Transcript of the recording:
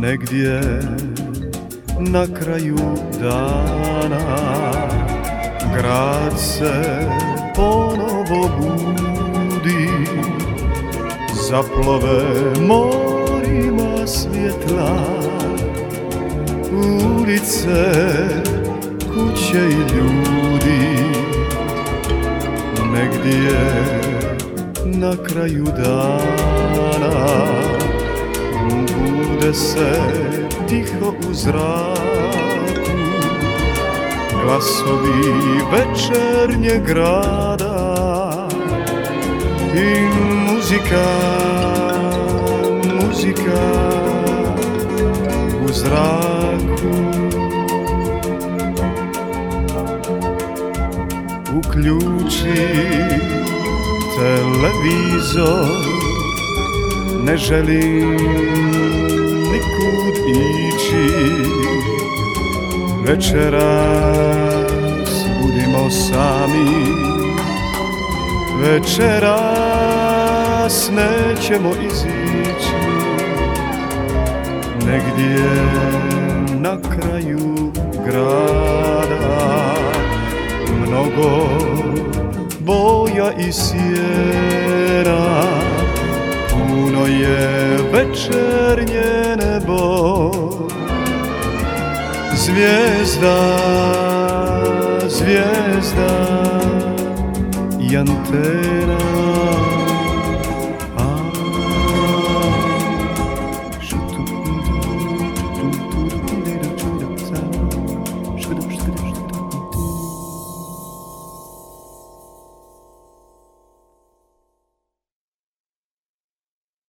Negdje na kraju dana Grad se ponovo budi Zaplove morima svjetla Ulice, kuće i ljudi. Negdje na kraju dana Bude se tiho u zraku. Glasovi večernje grada I muzika, muzika u zraku. Uključi televizor Ne želim nikud ići. Večeras budimo sami Večeras nećemo izići Negdje na kraju grada Mnogo boja i sjera Puno je večernje nebo. Zvijezda, zvijezda i antena